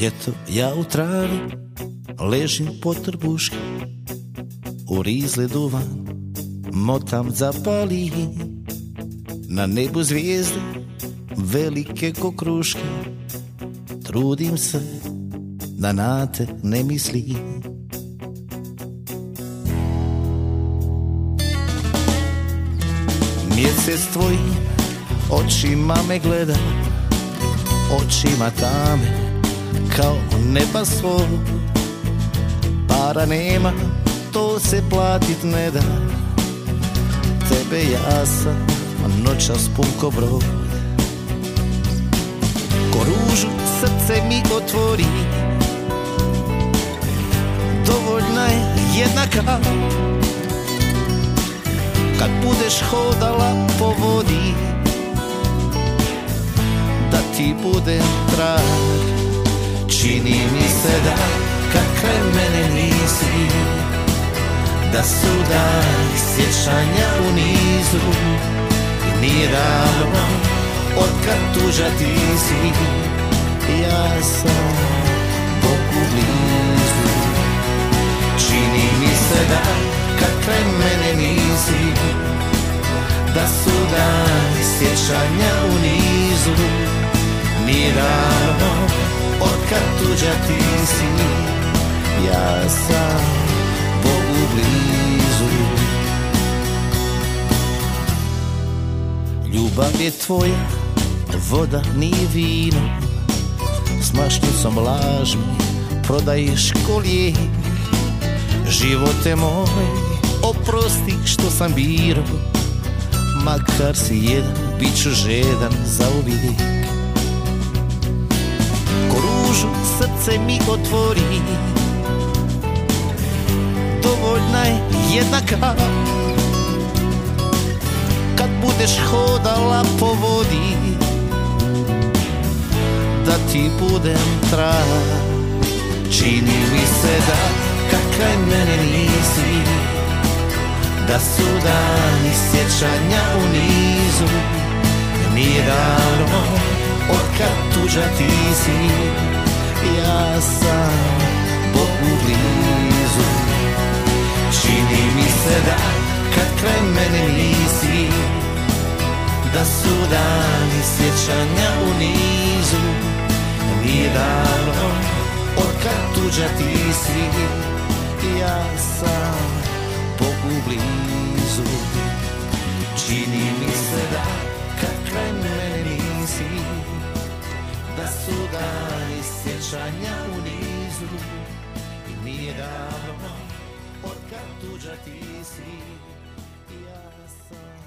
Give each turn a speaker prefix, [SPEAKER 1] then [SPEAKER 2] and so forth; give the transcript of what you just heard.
[SPEAKER 1] Ljeto ja u travi ležim po trbuški U rizle duvan motam zapali Na nebu zvijezde velike ko kruške Trudim se da na te ne mislim. Mjesec tvojim očima me gleda Očima tame kao neba svog. Para nema, to se platit ne da. Tebe ja sam noćas pun ko brod. Ko ružu srce mi otvori. Dovoljna je jedna kap Kad budeš hodala po vodi Da ti budem trag Čini mi se da kakve mene nisi Da su dani sjećanja u nizu. I nije davno od kad tuža ti si Ja sam Bogu blizu. Čini mi se da kakve mene nisi Da su dani sjećanja u nizu. Nije davno od kad tuđa ti si. Ja sam Bogu blizu. Ljubav je tvoja Voda nije vino. S mašnicom lažni Prodaješ kolijek Živote moj Oprosti što sam biro Makar si jedan Bit ću žedan za uvijek srce mi otvori. Dovoljna je jedna kap Kad budeš hodala po vodi Da ti budem trag. Čini mi se da kakve mene nisi Da su dani sjećanja u nizu. Nije davno od kad tuđa ti si Ja sam Bogu blizu. Čini mi se da kad kraj mene nisi Da su dani sjećanja u nizu. Nije davno od kad tuđa ti si Ja sam Bogu blizu su dani sjećanja u nizu. I nije davno od kad tuđa ti si I ja sam